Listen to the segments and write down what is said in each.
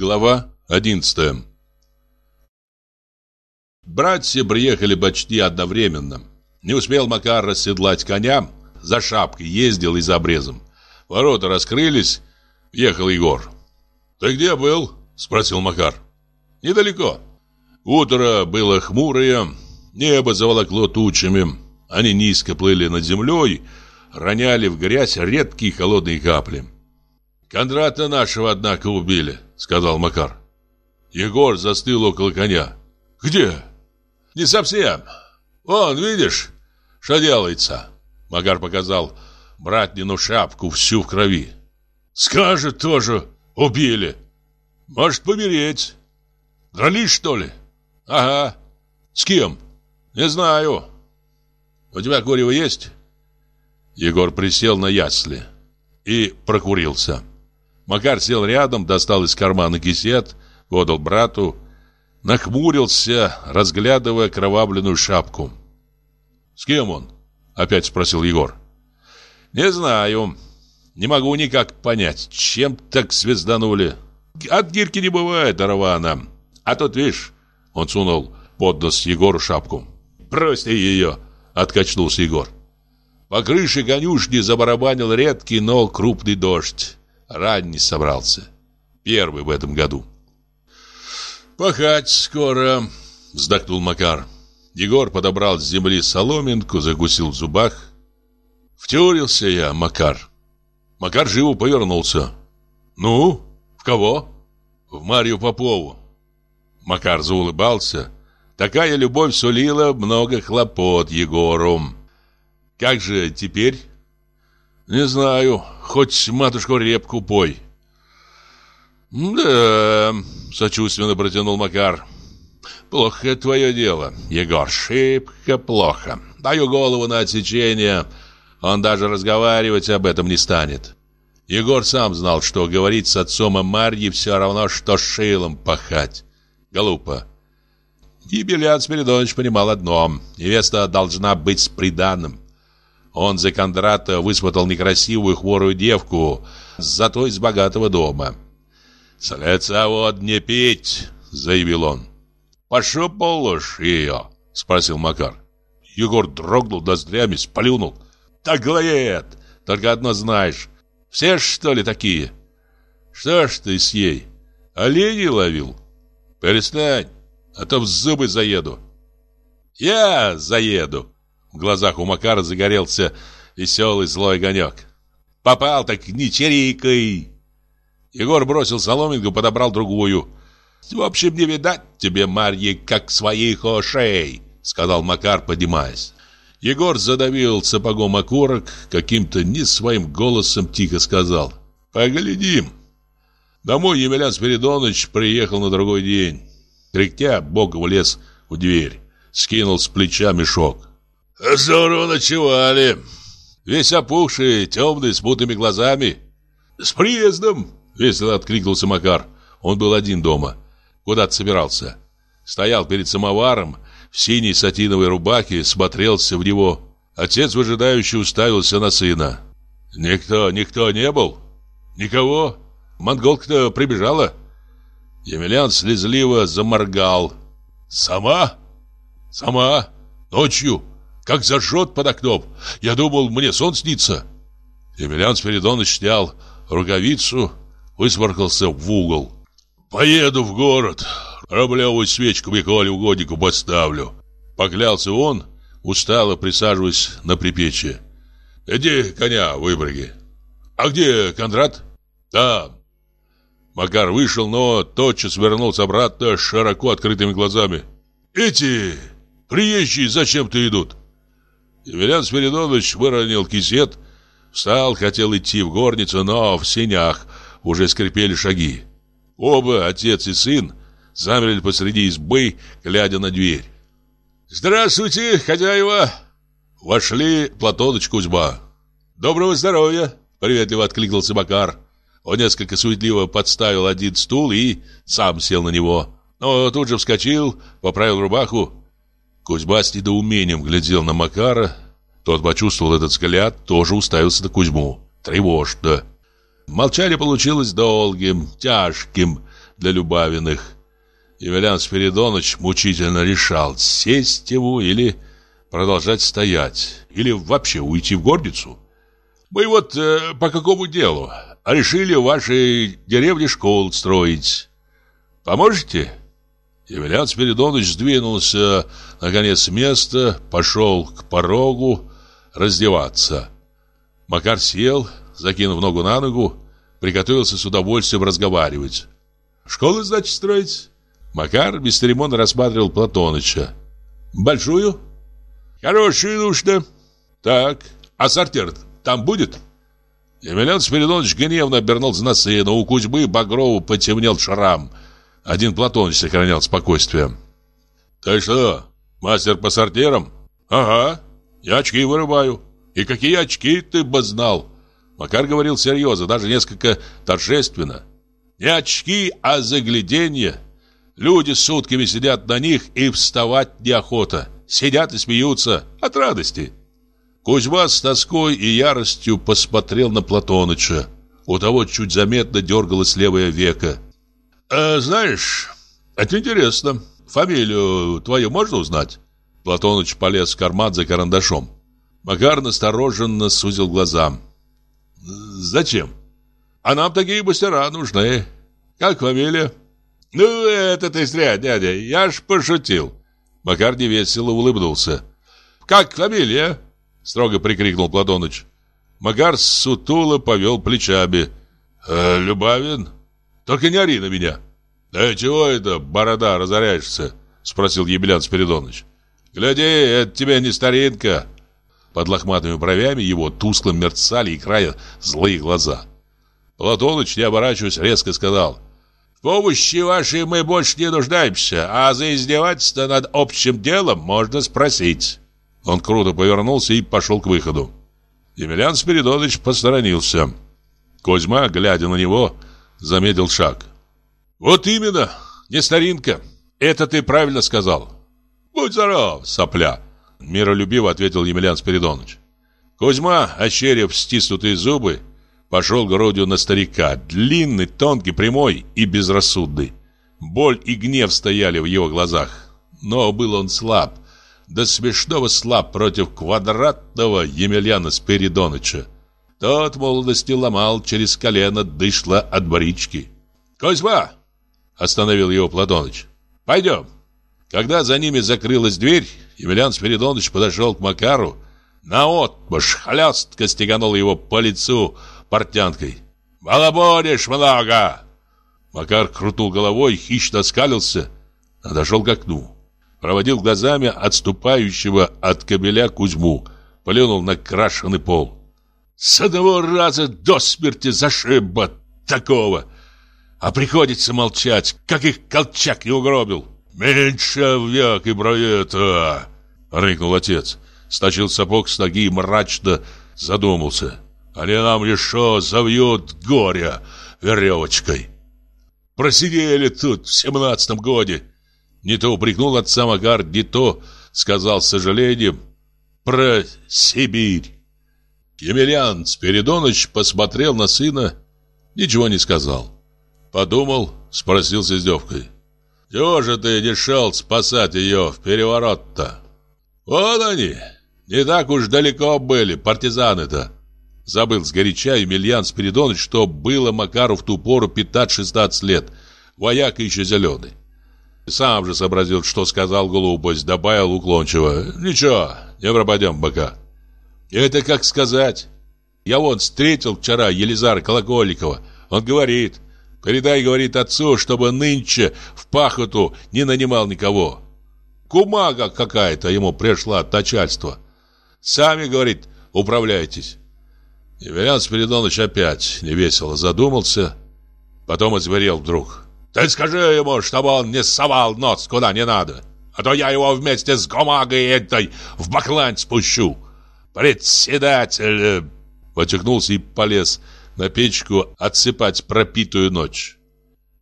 Глава 11 Братья приехали почти одновременно. Не успел Макар расседлать коня, за шапкой ездил и за обрезом. Ворота раскрылись, ехал Егор. «Ты где был?» – спросил Макар. «Недалеко». Утро было хмурое, небо заволокло тучами. Они низко плыли над землей, роняли в грязь редкие холодные капли. «Кондрата нашего, однако, убили», — сказал Макар. Егор застыл около коня. «Где?» «Не совсем. Вон, видишь, что делается?» Макар показал братнину шапку всю в крови. «Скажет тоже, убили. Может, помереть. Дрались, что ли?» «Ага. С кем?» «Не знаю. У тебя курево есть?» Егор присел на ясли и прокурился. Макар сел рядом, достал из кармана кисет, подал брату, нахмурился, разглядывая кровавленную шапку. «С кем он?» — опять спросил Егор. «Не знаю. Не могу никак понять, чем так звезданули. От гирки не бывает, Аравана. А тут, видишь...» — он сунул под нос Егору шапку. «Бросьте ее!» — откачнулся Егор. По крыше конюшни забарабанил редкий, но крупный дождь. Ранний собрался. Первый в этом году. «Пахать скоро», — вздохнул Макар. Егор подобрал с земли соломинку, закусил в зубах. «Втюрился я, Макар». Макар живо повернулся. «Ну, в кого?» «В Марью Попову». Макар заулыбался. Такая любовь сулила много хлопот Егору. «Как же теперь?» «Не знаю, хоть матушку репку пой». «Да», — сочувственно протянул Макар. «Плохо твое дело, Егор, шибко плохо. Даю голову на отсечение, он даже разговаривать об этом не станет». Егор сам знал, что говорить с отцом о Марье все равно, что шилом пахать. Глупо. И Белян Спиридонович понимал одно. Невеста должна быть с приданным. Он за Кондрата высмотал некрасивую хворую девку, зато из богатого дома. «С лица вот не пить!» — заявил он. «Пошел ее!» — спросил Макар. Егор дрогнул ноздрями, сплюнул. «Так говорит! Только одно знаешь. Все что ли такие?» «Что ж ты с ей? Оленей ловил?» «Перестань, а то в зубы заеду». «Я заеду!» В глазах у Макара загорелся веселый злой огонек. «Попал так не чирикай!» Егор бросил соломинку, подобрал другую. «В общем, не видать тебе, Марьи, как своих ошей!» Сказал Макар, поднимаясь. Егор задавил сапогом окурок, каким-то не своим голосом тихо сказал. «Поглядим!» Домой Емельян Спиридонович приехал на другой день. Кряхтя, богом влез в дверь, скинул с плеча мешок. Здорово ночевали. Весь опухший, темный, с мутными глазами. С приездом, весело откликнулся Макар. Он был один дома. Куда-то собирался. Стоял перед самоваром, в синей сатиновой рубахе, смотрелся в него. Отец выжидающе уставился на сына. «Никто, никто не был? Никого? Монголка-то прибежала?» Емельян слезливо заморгал. «Сама? Сама? Ночью?» Как зажжет под окном. Я думал, мне сон снится. Емельян Спиридонович снял рукавицу, высморкался в угол. «Поеду в город, рублевую свечку Миколе угоднику поставлю». Поклялся он, устало присаживаясь на припечье. «Иди коня выброги». «А где Кондрат?» «Там». Макар вышел, но тотчас вернулся обратно широко открытыми глазами. «Эти приезжие зачем-то идут?» Емельян Спиридонович выронил кисет, встал, хотел идти в горницу, но в сенях уже скрипели шаги. Оба, отец и сын, замерли посреди избы, глядя на дверь. «Здравствуйте, хозяева!» Вошли Платоныч Кузьма. «Доброго здоровья!» — приветливо откликнулся Макар. Он несколько суетливо подставил один стул и сам сел на него. Но тут же вскочил, поправил рубаху. Кузьма с недоумением глядел на Макара. Тот почувствовал этот взгляд, тоже уставился на Кузьму. Тревожно. Молчание получилось долгим, тяжким, для Любавиных. Емельян Спиридонович мучительно решал, сесть ему или продолжать стоять, или вообще уйти в горницу. «Мы вот э, по какому делу? Решили в вашей деревне школу строить. Поможете?» Емельян Спиридонович сдвинулся, наконец, с места, пошел к порогу раздеваться. Макар сел, закинув ногу на ногу, приготовился с удовольствием разговаривать. «Школу, значит, строить?» Макар бесцеремонно рассматривал Платоныча. «Большую?» «Хорошую нужно». «Так, а сортир там будет?» Емельян Спиридонович гневно обернулся на сына. У Кузьмы Багрову потемнел шрам – один Платоныч сохранял спокойствие. «Ты что, мастер по сортирам?» «Ага, я очки вырываю». «И какие очки ты бы знал?» Макар говорил серьезно, даже несколько торжественно. «Не очки, а загляденье. Люди сутками сидят на них и вставать неохота. Сидят и смеются от радости». Кузьма с тоской и яростью посмотрел на Платоныча. У того чуть заметно дергалось левое веко. «Э, «Знаешь, это интересно. Фамилию твою можно узнать?» Платоныч полез в карман за карандашом. Макар настороженно сузил глаза. «Зачем?» «А нам такие мастера нужны. Как фамилия?» «Ну, это ты зря, дядя, я ж пошутил». Макар невесело улыбнулся. «Как фамилия?» Строго прикрикнул Платоныч. Макар сутуло повел плечами. «Э, «Любавин?» Только не ори на меня. Да чего это, борода, разоряешься? Спросил Емельян Спиридонович. Гляди, это тебе не старинка. Под лохматыми бровями его тускло мерцали и края злые глаза. Платоныч, не оборачиваясь, резко сказал. В помощи вашей мы больше не нуждаемся, а за издевательство над общим делом можно спросить. Он круто повернулся и пошел к выходу. Емельян Спиридонович посторонился. Козьма, глядя на него, замедлил шаг. «Вот именно, не старинка. Это ты правильно сказал». «Будь здоров, сопля!» Миролюбиво ответил Емельян Спиридонович. Кузьма, ощерив стиснутые зубы, пошел грудью на старика, длинный, тонкий, прямой и безрассудный. Боль и гнев стояли в его глазах. Но был он слаб, до смешного слаб против квадратного Емельяна Спиридоновича. Тот молодости ломал через колено дышло от барички. «Козьма!» — остановил его Платоныч. «Пойдем!» Когда за ними закрылась дверь, Емельян Спиридонович подошел к Макару, наотмашь хлестко стеганул его по лицу портянкой. «Балабонишь много!» Макар крутул головой, хищно скалился, подошел к окну. Проводил глазами отступающего от кабеля Кузьму, плюнул на крашеный пол. С одного раза до смерти зашиба такого. А приходится молчать, как их колчак не угробил. «Меньше век и про это!» — рыкнул отец. Сточил сапог с ноги и мрачно задумался. «Они нам еще завьют горе веревочкой!» Просидели тут в семнадцатом годе. Не то упрекнул отца Магар, не то сказал с сожалением про Сибирь. Емельян Спиридоныч посмотрел на сына, ничего не сказал. Подумал, спросил с издевкой. «Чего же ты не шел спасать ее в переворот-то?» «Вот они, не так уж далеко были, партизаны-то». Забыл сгоряча Емельян Спиридоныч, что было Макару в ту пору 15-16 лет, вояк еще зеленый. Сам же сообразил, что сказал глупость, добавил уклончиво. «Ничего, не пропадем бока». Это как сказать. Я вот встретил вчера Елизара Колокольникова. Он говорит, передай, говорит отцу, чтобы нынче в пахоту не нанимал никого. Кумага какая-то ему пришла от начальства. Сами, говорит, управляйтесь. Емельян Спиридонович опять невесело задумался, потом озверел вдруг. Ты скажи ему, чтобы он не совал нос куда не надо, а то я его вместе с гумагой этой в баклань спущу. «Председатель!» Потекнулся и полез на печку отсыпать пропитую ночь.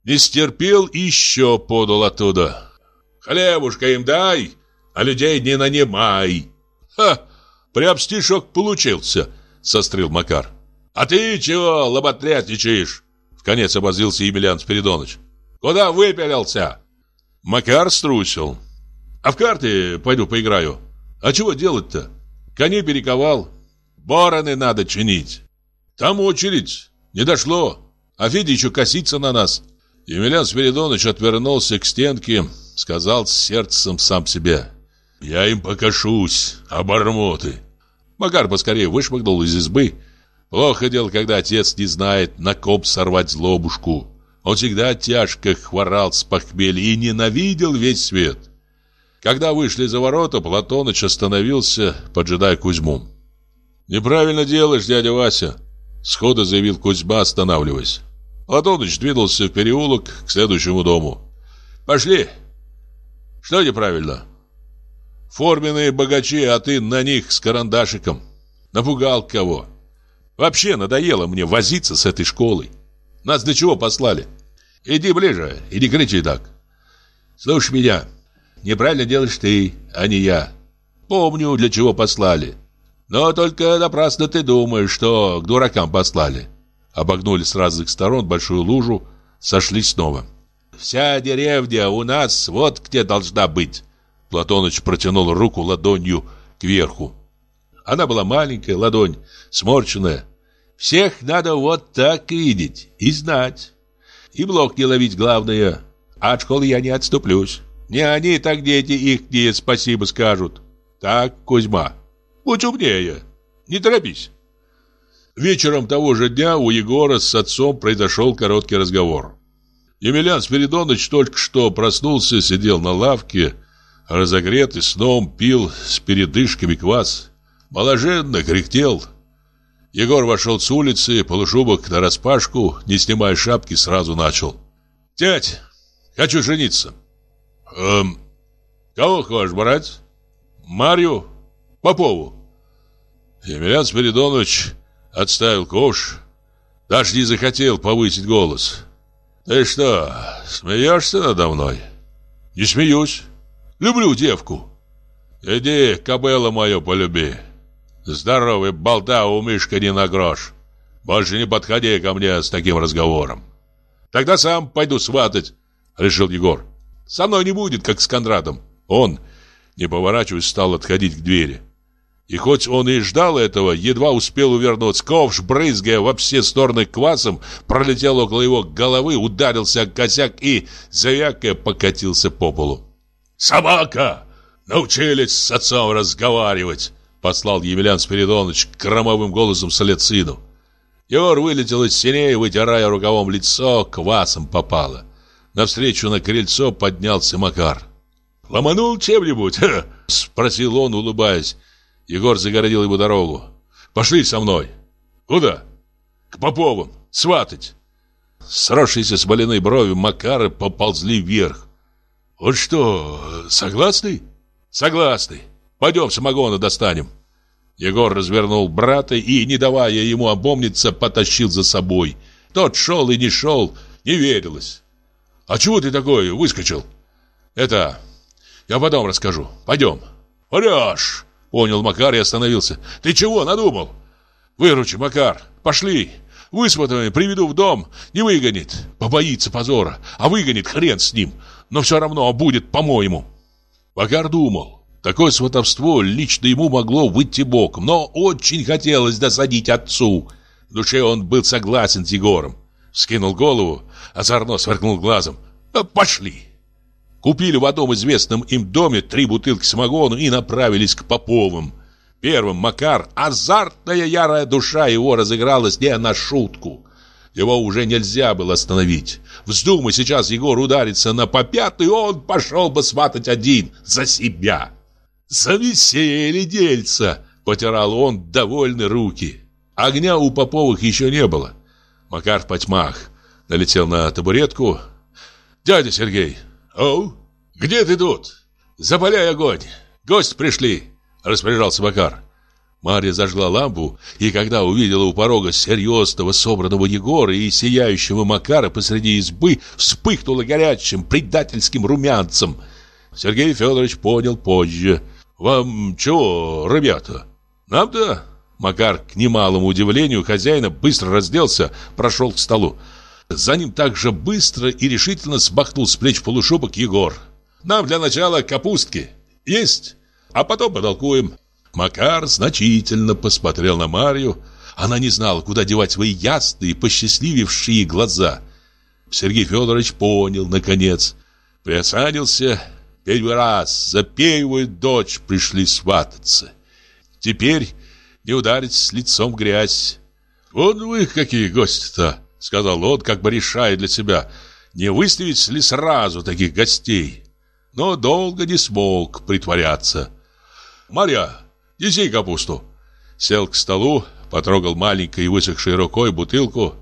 Не стерпел и еще подал оттуда. «Хлебушка им дай, а людей не нанимай!» «Ха! Прям стишок получился!» — сострил Макар. «А ты чего лоботрясничаешь?» В конец обозлился Емельян Спиридонович. Куда выпилился?» Макар струсил. «А в карты пойду поиграю. А чего делать-то? Коней перековал. Бороны надо чинить. Там очередь. Не дошло. А Федя еще косится на нас». Емельян Спиридонович отвернулся к стенке, сказал с сердцем сам себе. «Я им покашусь, обормоты». Макар поскорее вышмыгнул из избы. Плохо дело, когда отец не знает, на ком сорвать злобушку. Он всегда тяжко хворал с похмелья и ненавидел весь свет. Когда вышли за ворота, Платоныч остановился, поджидая Кузьму. «Неправильно делаешь, дядя Вася», — сходу заявил Кузьма, останавливаясь. Платоныч двинулся в переулок к следующему дому. «Пошли!» «Что неправильно?» «Форменные богачи, а ты на них с карандашиком. Напугал кого?» «Вообще надоело мне возиться с этой школой. Нас для чего послали? Иди ближе и не кричи так. Слушай меня, неправильно делаешь ты, а не я. Помню, для чего послали. Но только напрасно ты думаешь, что к дуракам послали обогнули с разных сторон большую лужу, сошли снова. «Вся деревня у нас вот где должна быть!» Платоныч протянул руку ладонью кверху. Она была маленькая, ладонь сморченная. Всех надо вот так видеть и знать. И блок не ловить главное. А от школы я не отступлюсь. Не они, так дети их не спасибо скажут. Так, Кузьма, будь умнее. Не торопись. Вечером того же дня у Егора с отцом произошел короткий разговор. Емельян Спиридонович только что проснулся, сидел на лавке, разогретый сном, пил с передышками квас. Моложенно кряхтел. Егор вошел с улицы, полушубок нараспашку, не снимая шапки, сразу начал. «Тять, хочу жениться». «Эм, кого хочешь брать?» «Марью? Попову». Емельян Спиридонович Отставил ковш. Даже не захотел повысить голос. Ты что, смеешься надо мной? Не смеюсь. Люблю девку. Иди, кобыла мою, полюби. Здоровый болта у Мишка не на грош. Больше не подходи ко мне с таким разговором. Тогда сам пойду сватать, решил Егор. Со мной не будет, как с Кондратом. Он, не поворачиваясь, стал отходить к двери. И хоть он и ждал этого, едва успел увернуться. Ковш, брызгая во все стороны квасом, пролетел около его головы, ударился о косяк и, завякая, покатился по полу. «Собака! Научились с отцом разговаривать!» Послал Емельян Спиридонович громовым голосом след сыну. Егор вылетел из синей, вытирая рукавом лицо, квасом попало. Навстречу на крыльцо поднялся Макар. «Ломанул чем-нибудь?» — спросил он, улыбаясь. Егор загородил ему дорогу. «Пошли со мной!» «Куда?» «К Поповым! Сватать!» Сросшиеся с больной брови Макары поползли вверх. «Вот что, согласны?» «Согласны. Пойдем самогона достанем». Егор развернул брата и, не давая ему обомниться, потащил за собой. Тот шел и не шел, не верилось. «А чего ты такой выскочил?» «Это... я потом расскажу. Пойдем». «Врешь!» Понял Макар и остановился. Ты чего надумал? Выручи, Макар, пошли. Высмотренный приведу в дом, не выгонит. Побоится позора, а выгонит хрен с ним. Но все равно будет, по-моему. Макар думал. Такое сватовство лично ему могло выйти боком, но очень хотелось досадить отцу. В душе он был согласен с Егором. Скинул голову, озорно сверкнул глазом. «Пошли!» Купили в одном известном им доме три бутылки самогона и направились к Поповым. Первым Макар, азартная ярая душа его разыгралась не на шутку. Его уже нельзя было остановить. Вздумай сейчас Егор удариться на попят, и он пошел бы сватать один за себя. «За веселье дельца!» — потирал он довольны руки. Огня у Поповых еще не было. Макар в потьмах налетел на табуретку. «Дядя Сергей, «Оу, где ты тут? Запаляй огонь! Гость пришли!» Распоряжался Макар. Марья зажгла лампу, и когда увидела у порога серьезного собранного Егора и сияющего Макара посреди избы, вспыхнула горячим предательским румянцем. Сергей Федорович понял позже. «Вам чего, ребята?» «Нам-то?» Макар, к немалому удивлению хозяина, быстро разделся, прошел к столу. За ним так же быстро и решительно смахнул с плеч полушубок Егор. «Нам для начала капустки. Есть, а потом потолкуем». Макар значительно посмотрел на Марию. Она не знала, куда девать свои ясные, посчастливившие глаза. Сергей Федорович понял, наконец. Приосанился. Первый раз за первую дочь пришли свататься. Теперь не ударить с лицом грязь. «Вот вы какие гости-то!» — сказал он, как бы решая для себя, не выставить ли сразу таких гостей. Но долго не смог притворяться. «Марья, неси капусту!» Сел к столу, потрогал маленькой и высохшей рукой бутылку.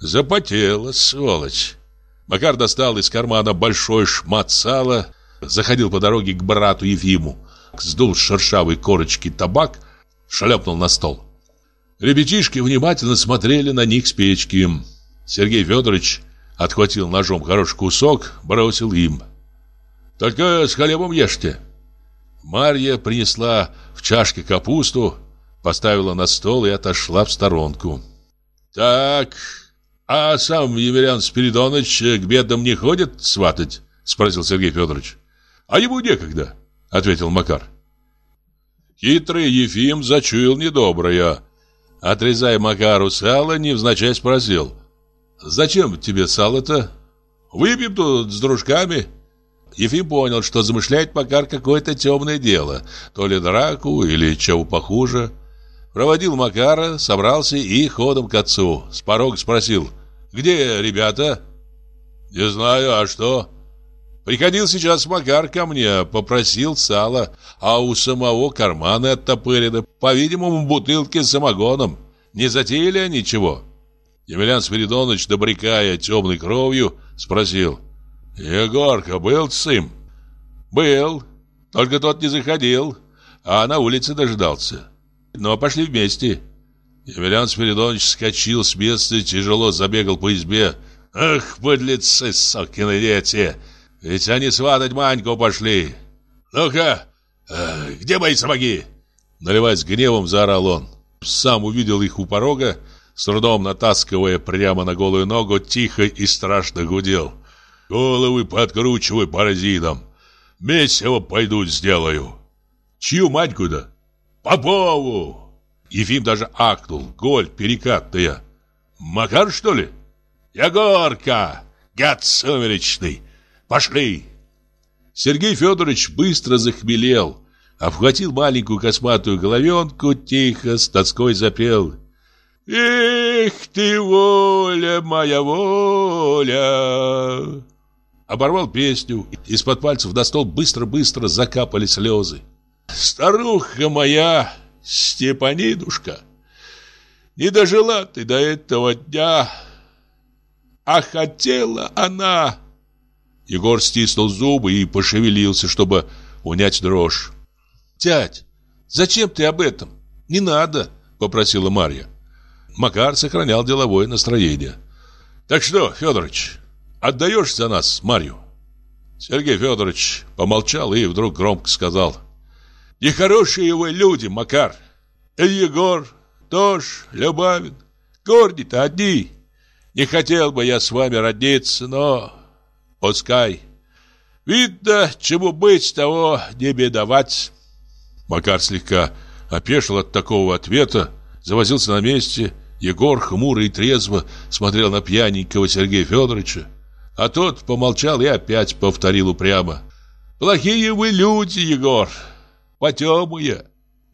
Запотела, сволочь. Макар достал из кармана большой шмат сала, заходил по дороге к брату Ефиму, сдул с шершавой корочки табак, шлепнул на стол. Ребятишки внимательно смотрели на них с печки. Сергей Федорович отхватил ножом хороший кусок, бросил им. «Только с хлебом ешьте». Марья принесла в чашке капусту, поставила на стол и отошла в сторонку. «Так, а сам Емельян Спиридонович к бедам не ходит сватать?» Спросил Сергей Федорович. «А ему некогда», — ответил Макар. Хитрый Ефим зачуял недоброе. Отрезая Макару сало, невзначай спросил. «Зачем тебе сало-то? Выпьем тут с дружками». Ефим понял, что замышляет Макар какое-то темное дело, то ли драку или чего похуже. Проводил Макара, собрался и ходом к отцу. С порога спросил, «Где ребята?» «Не знаю, а что?» Приходил сейчас Макар ко мне, попросил сала, а у самого карманы оттопырены, по-видимому, бутылки с самогоном. Не затеяли они чего? Емельян Спиридонович, добрякая темной кровью, спросил. «Егорка, был сын?» «Был, только тот не заходил, а на улице дождался. Но пошли вместе». Емельян Спиридонович вскочил с места, тяжело забегал по избе. «Ах, подлецы, сокины дети!» Ведь они сватать Маньку пошли. Ну-ка, э, где мои сапоги? Наливаясь гневом, заорал он. Сам увидел их у порога, с трудом натаскивая прямо на голую ногу, тихо и страшно гудел. Головы подкручивай паразитом. Месиво пойду сделаю. Чью Маньку-то? Попову! Ефим даже акнул. Голь перекатная. Макар, что ли? Егорка! Гад сумеречный! Пошли!» Сергей Федорович быстро захмелел, обхватил маленькую косматую головенку, тихо, с тоской запел. «Эх ты, воля моя, воля!» Оборвал песню, из-под пальцев на стол быстро-быстро закапали слезы. «Старуха моя, Степанидушка, не дожила ты до этого дня, а хотела она...» Егор стиснул зубы и пошевелился, чтобы унять дрожь. «Дядь, зачем ты об этом? Не надо!» — попросила Марья. Макар сохранял деловое настроение. «Так что, Федорович, отдаешь за нас Марью?» Сергей Федорович помолчал и вдруг громко сказал. «Нехорошие вы люди, Макар! И Егор тоже Любавин. Корни-то одни. Не хотел бы я с вами родиться, но Пускай. Видно, чему быть, того не бедовать. Макар слегка опешил от такого ответа, завозился на месте. Егор хмуро и трезво смотрел на пьяненького Сергея Федоровича. А тот помолчал и опять повторил упрямо. «Плохие вы люди, Егор, потемые».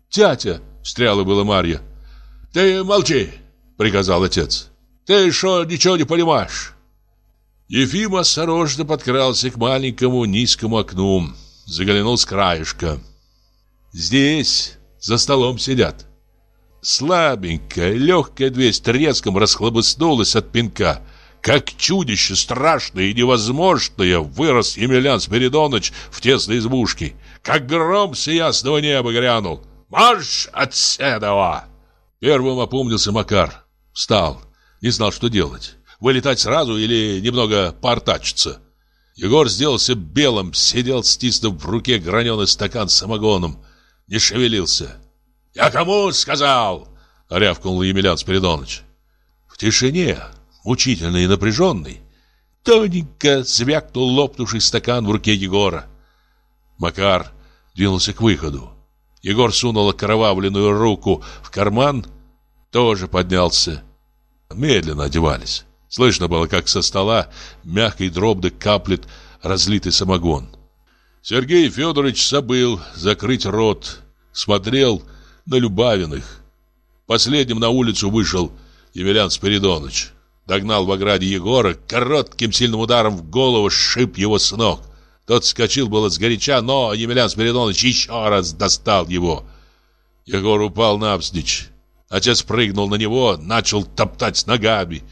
«Тятя!» — встряла была Марья. «Ты молчи!» — приказал отец. «Ты что, ничего не понимаешь? Ефим осторожно подкрался к маленькому низкому окну, заглянул с краешка. Здесь за столом сидят. Слабенькая, легкая дверь с треском расхлобыснулась от пинка. Как чудище страшное и невозможное вырос Емельян Спиридоныч в тесной избушке. Как гром с ясного неба грянул. «Марш от седова!» Первым опомнился Макар. Встал, не знал, что делать. Вылетать сразу или немного портачиться? Егор сделался белым, сидел, стиснув в руке граненый стакан с самогоном. Не шевелился. «Я кому сказал?» — рявкнул Емельян Спиридонович. В тишине мучительный и напряженный. Тоненько звякнул лопнувший стакан в руке Егора. Макар двинулся к выходу. Егор сунул окровавленную руку в карман, тоже поднялся. Медленно одевались. Слышно было, как со стола мягко и каплет разлитый самогон. Сергей Федорович забыл закрыть рот, смотрел на Любавиных. Последним на улицу вышел Емельян Спиридонович. Догнал в ограде Егора, коротким сильным ударом в голову шип его с ног. Тот вскочил было сгоряча, но Емельян Спиридонович еще раз достал его. Егор упал навзничь. Отец прыгнул на него, начал топтать ногами.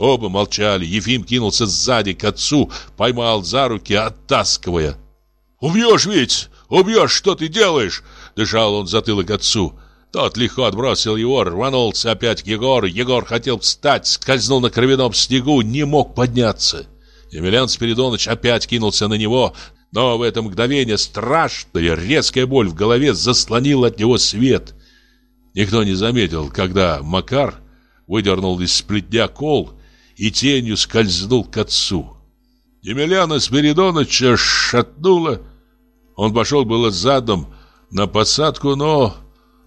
Оба молчали. Ефим кинулся сзади к отцу, поймал за руки, оттаскивая. «Убьешь ведь! Убьешь! Что ты делаешь?» Дышал он затылок отцу. Тот легко отбросил его, рванулся опять к Егору. Егор хотел встать, скользнул на кровяном снегу, не мог подняться. Емельян Спиридонович опять кинулся на него, но в это мгновение страшная, резкая боль в голове заслонила от него свет. Никто не заметил, когда Макар выдернул из плетня кол и тенью скользнул к отцу. Емельяна Спиридоновича шатнуло. Он пошел было задом на посадку, но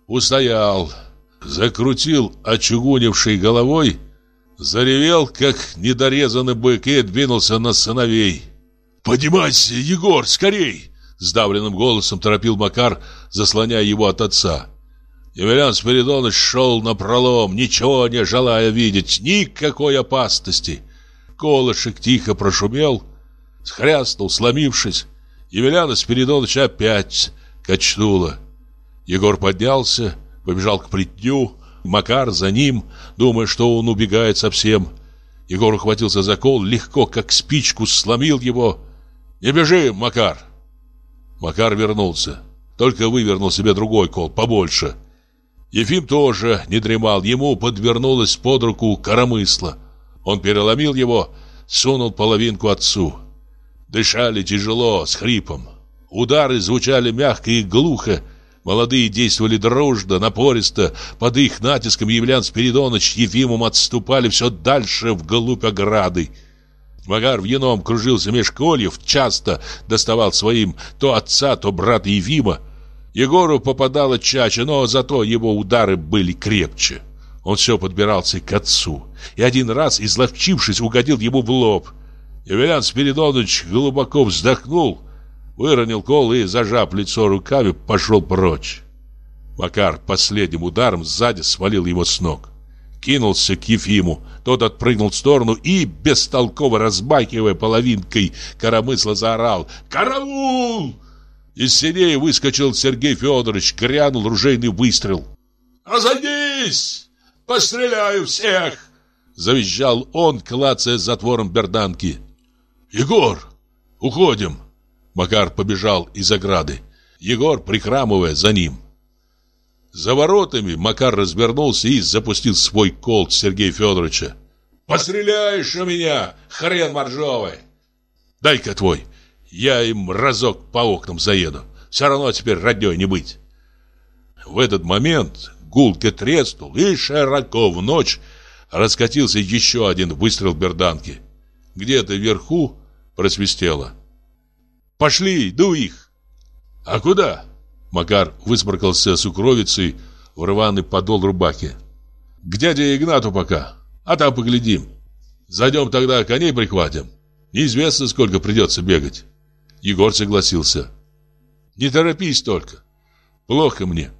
устоял, закрутил очугунившей головой, заревел, как недорезанный бык, и двинулся на сыновей. «Поднимайся, Егор, скорей!» Сдавленным голосом торопил Макар, заслоняя его от отца. Емельян Спиридонович шел на пролом, ничего не желая видеть, никакой опасности. Колышек тихо прошумел, схряснул, сломившись. Емельяна Спиридоновича опять качнуло. Егор поднялся, побежал к плетню, Макар за ним, думая, что он убегает совсем. Егор ухватился за кол, легко, как спичку, сломил его. «Не бежи, Макар!» Макар вернулся, только вывернул себе другой кол, побольше. Ефим тоже не дремал, ему подвернулась под руку коромысла. Он переломил его, сунул половинку отцу. Дышали тяжело, с хрипом. Удары звучали мягко и глухо, Молодые действовали дружно, напористо. Под их натиском Евлян Спиридоныч Ефимом отступали все дальше вглубь ограды. Магар в яном кружился меж кольев, часто доставал своим то отца, то брата Ефима. Егору попадало чаще, но зато его удары были крепче. Он все подбирался к отцу. И один раз, изловчившись, угодил ему в лоб. Евлян Спиридонович глубоко вздохнул — выронил кол и, зажав лицо руками, пошел прочь. Макар последним ударом сзади свалил его с ног. Кинулся к Ефиму. Тот отпрыгнул в сторону и, бестолково разбакивая половинкой, коромысла заорал «Караул!». Из синей выскочил Сергей Федорович, грянул ружейный выстрел. «Разойдись! Постреляю всех!» Завизжал он, клацая затвором берданки. «Егор, уходим!» Макар побежал из ограды. Егор, прихрамывая, за ним. За воротами Макар развернулся и запустил свой колт Сергея Федоровича. «Постреляешь у меня, хрен моржовый!» «Дай-ка твой, я им разок по окнам заеду. Все равно теперь родней не быть». В этот момент гулко треснул, и широко в ночь раскатился еще один выстрел берданки. Где-то вверху просвистело. Пошли, ду их!» «А куда?» Макар высморкался с укровицей в рваный подол рубахи. «К дяде Игнату пока, а там поглядим. Зайдем тогда, коней прихватим. Неизвестно, сколько придется бегать». Егор согласился. «Не торопись только. Плохо мне».